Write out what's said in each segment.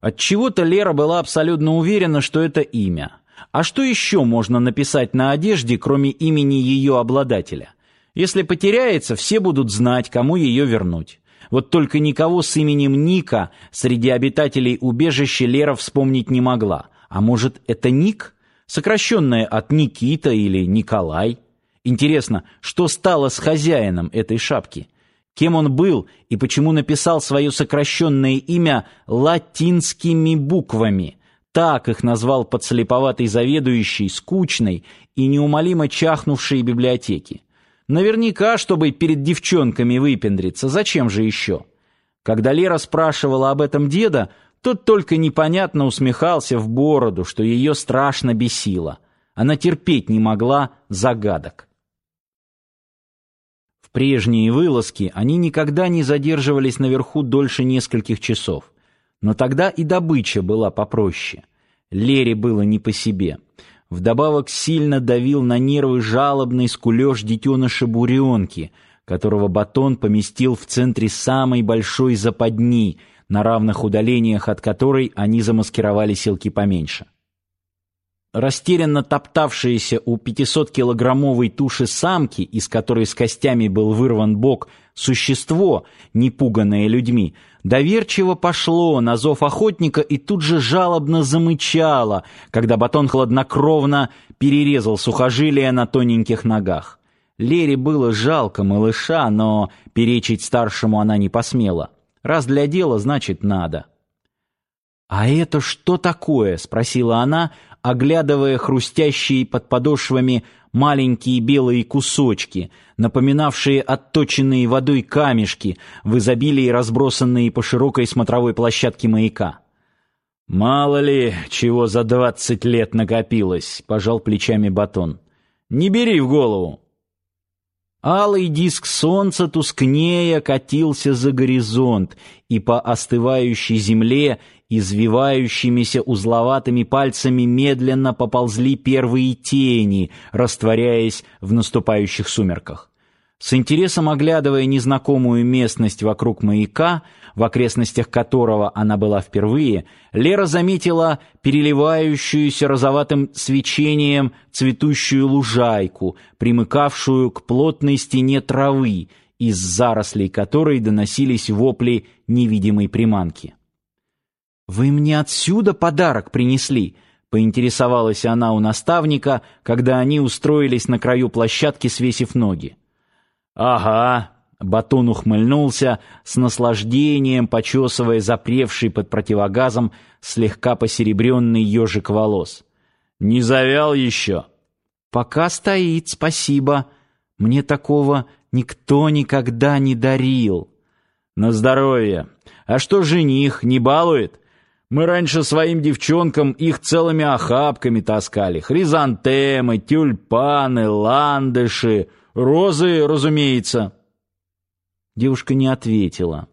Отчего-то Лера была абсолютно уверена, что это имя. А что еще можно написать на одежде, кроме имени ее обладателя? Если потеряется, все будут знать, кому ее вернуть. Вот только никого с именем Ника среди обитателей убежища Лера вспомнить не могла. А может, это Ник? Сокращенное от Никита или Николай? Интересно, что стало с хозяином этой шапки? Кем он был и почему написал свое сокращенное имя латинскими буквами? Так их назвал подслеповатый заведующий скучной и неумолимо чахнувшей библиотеки. Наверняка, чтобы перед девчонками выпендриться, зачем же еще? Когда Лера спрашивала об этом деда, тот только непонятно усмехался в бороду, что ее страшно бесило. Она терпеть не могла загадок. Прежние вылазки они никогда не задерживались наверху дольше нескольких часов. Но тогда и добыча была попроще. Лере было не по себе. Вдобавок сильно давил на нервы жалобный скулёж детеныша буренки, которого батон поместил в центре самой большой западни, на равных удалениях от которой они замаскировали селки поменьше. Растерянно топтавшаяся у 500-килограммовой туши самки, из которой с костями был вырван бок, существо, не пуганное людьми, доверчиво пошло на зов охотника и тут же жалобно замычало, когда батон хладнокровно перерезал сухожилия на тоненьких ногах. Лере было жалко малыша, но перечить старшему она не посмела. Раз для дела, значит, надо. «А это что такое?» — спросила она, оглядывая хрустящие под подошвами маленькие белые кусочки, напоминавшие отточенные водой камешки, в изобилии разбросанные по широкой смотровой площадке маяка. «Мало ли, чего за двадцать лет накопилось», — пожал плечами Батон. «Не бери в голову». Алый диск солнца тускнея катился за горизонт, и по остывающей земле извивающимися узловатыми пальцами медленно поползли первые тени, растворяясь в наступающих сумерках. С интересом оглядывая незнакомую местность вокруг маяка, в окрестностях которого она была впервые, Лера заметила переливающуюся розоватым свечением цветущую лужайку, примыкавшую к плотной стене травы, из зарослей которой доносились вопли невидимой приманки. «Вы мне отсюда подарок принесли?» — поинтересовалась она у наставника, когда они устроились на краю площадки, свесив ноги. «Ага», — Батон ухмыльнулся, с наслаждением почесывая запревший под противогазом слегка посеребренный ежик волос. «Не завял еще?» «Пока стоит, спасибо. Мне такого никто никогда не дарил». «На здоровье. А что жених, не балует?» Мы раньше своим девчонкам их целыми охапками таскали. Хризантемы, тюльпаны, ландыши, розы, разумеется. Девушка не ответила.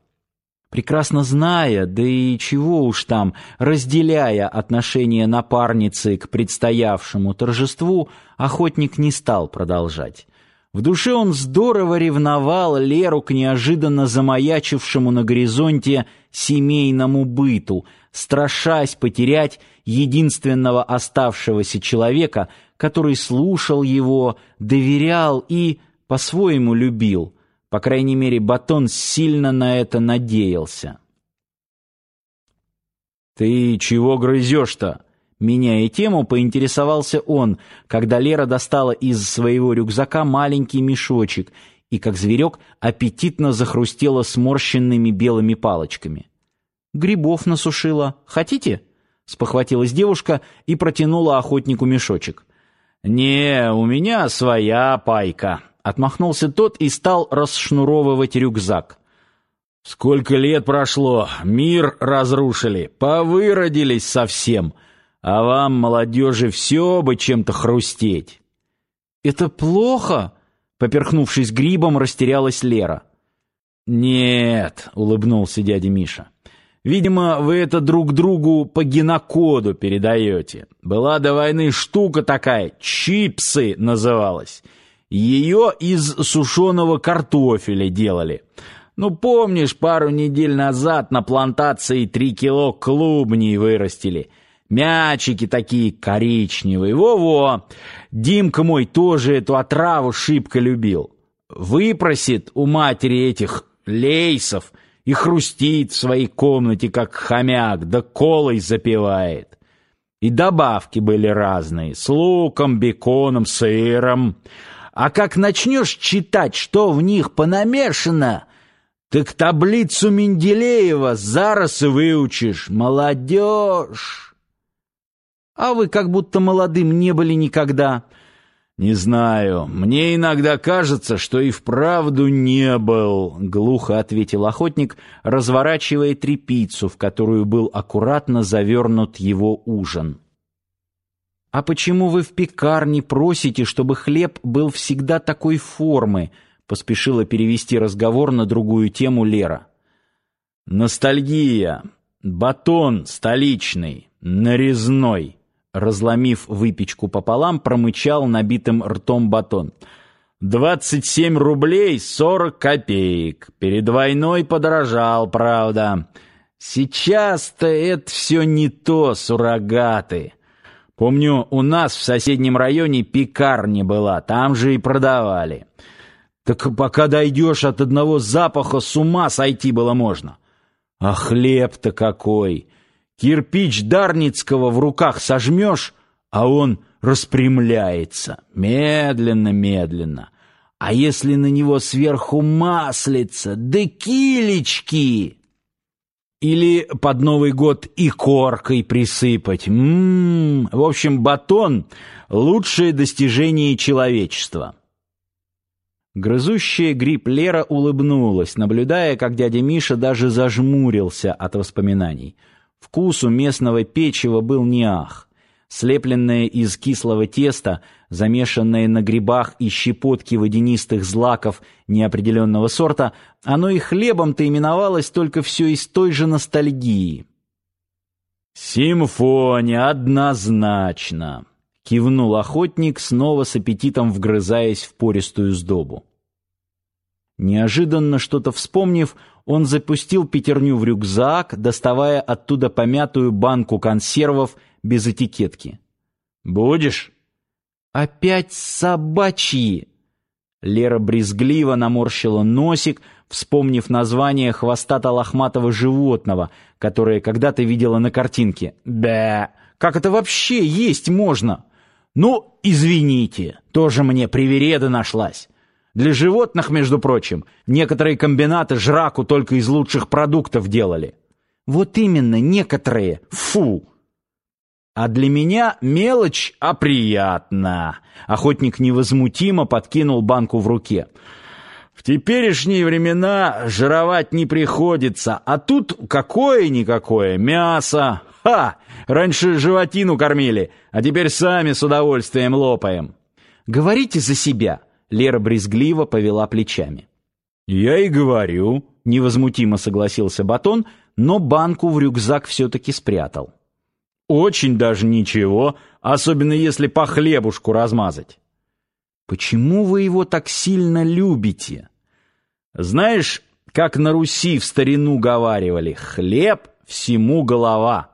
Прекрасно зная, да и чего уж там, разделяя отношение напарницы к предстоявшему торжеству, охотник не стал продолжать. В душе он здорово ревновал Леру к неожиданно замаячившему на горизонте семейному быту, страшась потерять единственного оставшегося человека, который слушал его, доверял и по-своему любил. По крайней мере, Батон сильно на это надеялся. «Ты чего грызешь-то?» Меняя тему, поинтересовался он, когда Лера достала из своего рюкзака маленький мешочек и, как зверек, аппетитно захрустела сморщенными белыми палочками. «Грибов насушила. Хотите?» — спохватилась девушка и протянула охотнику мешочек. «Не, у меня своя пайка», — отмахнулся тот и стал расшнуровывать рюкзак. «Сколько лет прошло, мир разрушили, повыродились совсем, а вам, молодежи, все бы чем-то хрустеть». «Это плохо?» — поперхнувшись грибом, растерялась Лера. «Нет», — улыбнулся дядя Миша. «Видимо, вы это друг другу по генокоду передаете. Была до войны штука такая, чипсы называлась. Ее из сушеного картофеля делали. Ну, помнишь, пару недель назад на плантации три кило клубней вырастили. Мячики такие коричневые. Во-во. Димка мой тоже эту отраву шибко любил. Выпросит у матери этих лейсов и хрустит в своей комнате, как хомяк, да колой запивает. И добавки были разные, с луком, беконом, сыром. А как начнешь читать, что в них понамешано, так таблицу Менделеева зараз и выучишь. Молодежь! А вы как будто молодым не были никогда. Не знаю, мне иногда кажется, что и вправду не был, глухо ответил охотник, разворачивая трепицу, в которую был аккуратно завернут его ужин. А почему вы в пекарне просите, чтобы хлеб был всегда такой формы? Поспешила перевести разговор на другую тему Лера. Ностальгия. Батон столичный, нарезной. Разломив выпечку пополам, промычал набитым ртом батон. «Двадцать семь рублей сорок копеек. Перед войной подорожал, правда. Сейчас-то это все не то, суррогаты. Помню, у нас в соседнем районе пекарня была, там же и продавали. Так пока дойдешь от одного запаха, с ума сойти было можно. А хлеб-то какой! Кирпич Дарницкого в руках сожмешь, а он распрямляется. Медленно-медленно. А если на него сверху маслица, да килечки... Или под Новый год и коркой присыпать. Ммм, в общем, батон — лучшее достижение человечества. Грызущая гриб Лера улыбнулась, наблюдая, как дядя Миша даже зажмурился от воспоминаний. Вкус у местного печива был не ах слепленное из кислого теста, замешанное на грибах и щепотки водянистых злаков неопределенного сорта, оно и хлебом-то именовалось только все из той же ностальгии. «Симфония, однозначно!» — кивнул охотник, снова с аппетитом вгрызаясь в пористую сдобу. Неожиданно что-то вспомнив, он запустил пятерню в рюкзак, доставая оттуда помятую банку консервов без этикетки. «Будешь?» «Опять собачьи!» Лера брезгливо наморщила носик, вспомнив название хвостато-лохматого животного, которое когда-то видела на картинке. «Бе! Как это вообще есть можно?» «Ну, извините, тоже мне привереда нашлась. Для животных, между прочим, некоторые комбинаты жраку только из лучших продуктов делали». «Вот именно, некоторые! Фу!» А для меня мелочь, а приятно. Охотник невозмутимо подкинул банку в руке. В теперешние времена жировать не приходится, а тут какое-никакое мясо. Ха! Раньше животину кормили, а теперь сами с удовольствием лопаем. Говорите за себя. Лера брезгливо повела плечами. Я и говорю, невозмутимо согласился Батон, но банку в рюкзак все-таки спрятал. Очень даже ничего, особенно если по хлебушку размазать. Почему вы его так сильно любите? Знаешь, как на Руси в старину говаривали, хлеб всему голова.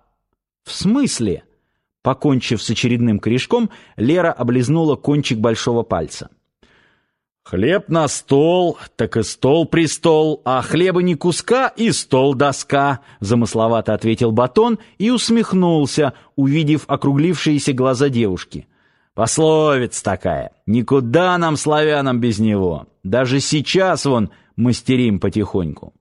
В смысле? Покончив с очередным корешком, Лера облизнула кончик большого пальца. Хлеб на стол, так и стол престол, а хлеба не куска и стол доска, замысловато ответил Батон и усмехнулся, увидев округлившиеся глаза девушки. Пословица такая: никуда нам славянам без него. Даже сейчас вон мастерим потихоньку.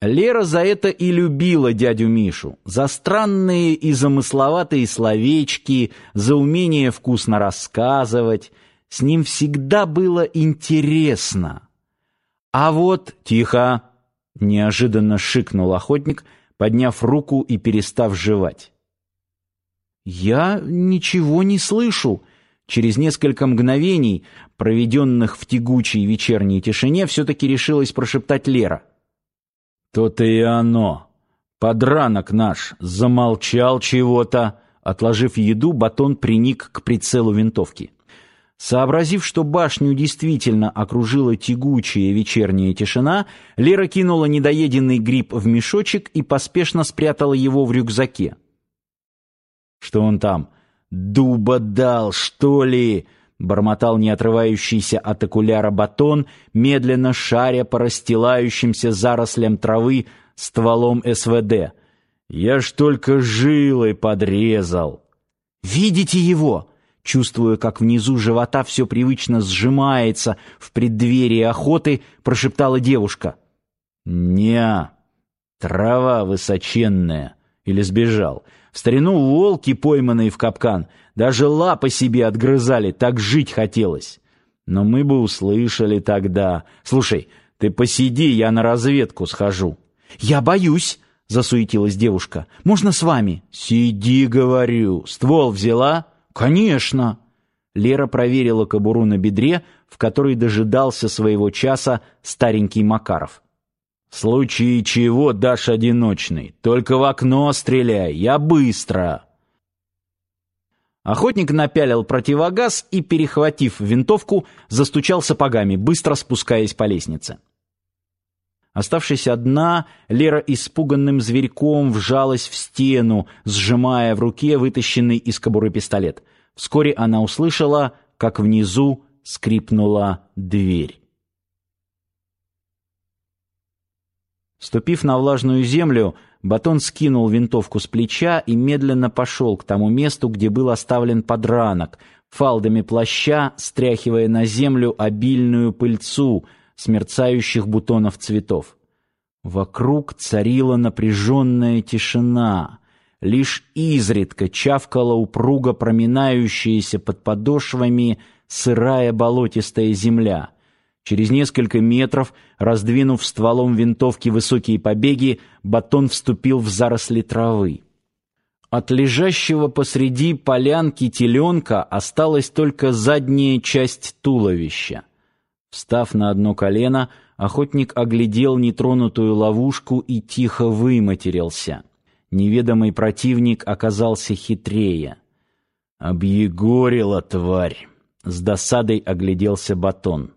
Лера за это и любила дядю Мишу, за странные и замысловатые словечки, за умение вкусно рассказывать. С ним всегда было интересно. А вот тихо, неожиданно шикнул охотник, подняв руку и перестав жевать. Я ничего не слышу. Через несколько мгновений, проведенных в тягучей вечерней тишине, все таки решилась прошептать Лера. То-то и оно. Подранок наш замолчал чего-то, отложив еду, батон приник к прицелу винтовки. Сообразив, что башню действительно окружила тягучая вечерняя тишина, Лера кинула недоеденный гриб в мешочек и поспешно спрятала его в рюкзаке. «Что он там? Дуба дал, что ли?» — бормотал не отрывающийся от окуляра батон, медленно шаря по расстилающимся зарослям травы стволом СВД. «Я ж только жилой подрезал!» «Видите его?» Чувствуя, как внизу живота все привычно сжимается в преддверии охоты, прошептала девушка. «Не, трава высоченная». Или сбежал. В старину волки, пойманные в капкан, даже лапы себе отгрызали, так жить хотелось. Но мы бы услышали тогда. Слушай, ты посиди, я на разведку схожу. Я боюсь, засуетилась девушка. Можно с вами? Сиди, говорю. Ствол взяла? Конечно. Лера проверила кобуру на бедре, в которой дожидался своего часа старенький Макаров. В случае чего дашь одиночный. Только в окно стреляй, я быстро. Охотник напялил противогаз и, перехватив винтовку, застучал сапогами, быстро спускаясь по лестнице. Оставшись одна, Лера испуганным зверьком вжалась в стену, сжимая в руке вытащенный из кобуры пистолет. Вскоре она услышала, как внизу скрипнула дверь. Ступив на влажную землю, Батон скинул винтовку с плеча и медленно пошел к тому месту, где был оставлен подранок, фалдами плаща стряхивая на землю обильную пыльцу — смерцающих бутонов цветов. Вокруг царила напряженная тишина. Лишь изредка чавкала упруго проминающаяся под подошвами сырая болотистая земля. Через несколько метров, раздвинув стволом винтовки высокие побеги, батон вступил в заросли травы. От лежащего посреди полянки теленка осталась только задняя часть туловища. Встав на одно колено, охотник оглядел нетронутую ловушку и тихо выматерился. Неведомый противник оказался хитрее. «Объегорила, тварь!» — с досадой огляделся Батон.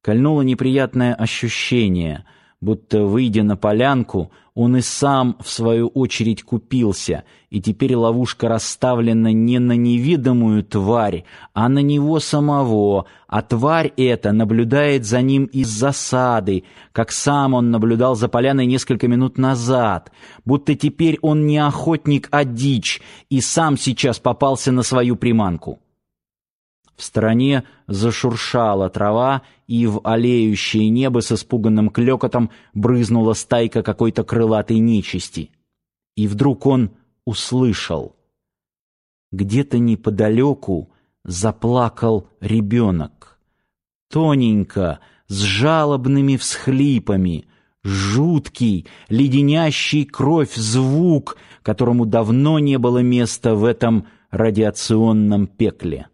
Кольнуло неприятное ощущение — будто, выйдя на полянку, он и сам, в свою очередь, купился, и теперь ловушка расставлена не на невидимую тварь, а на него самого, а тварь эта наблюдает за ним из засады, как сам он наблюдал за поляной несколько минут назад, будто теперь он не охотник, а дичь, и сам сейчас попался на свою приманку. В стороне зашуршала трава, и в алеющее небо с испуганным клёкотом брызнула стайка какой-то крылатой нечисти. И вдруг он услышал. Где-то неподалеку заплакал ребенок. Тоненько, с жалобными всхлипами, жуткий, леденящий кровь звук, которому давно не было места в этом радиационном пекле.